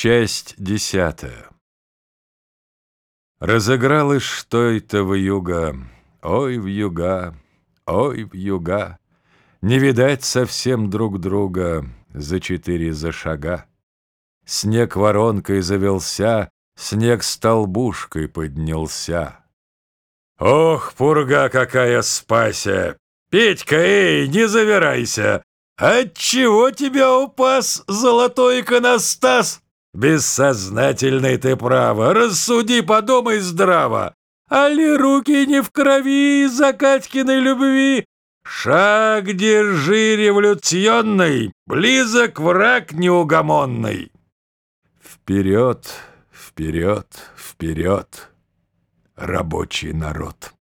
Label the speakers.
Speaker 1: Часть десятая. Разыгралось что это в юга, ой в юга, ой в юга, Не видать совсем друг друга за четыре за шага. Снег воронкой завелся, снег столбушкой поднялся. Ох, пурга какая спася! Петька, эй, не завирайся! Отчего тебя упас, золотой иконостас? Бессознательный ты право, рассуди, подумай здраво. Али руки не в крови из-за Катькиной любви? Шаг держи революционный, близок враг неугомонный. Вперед, вперед, вперед, рабочий народ.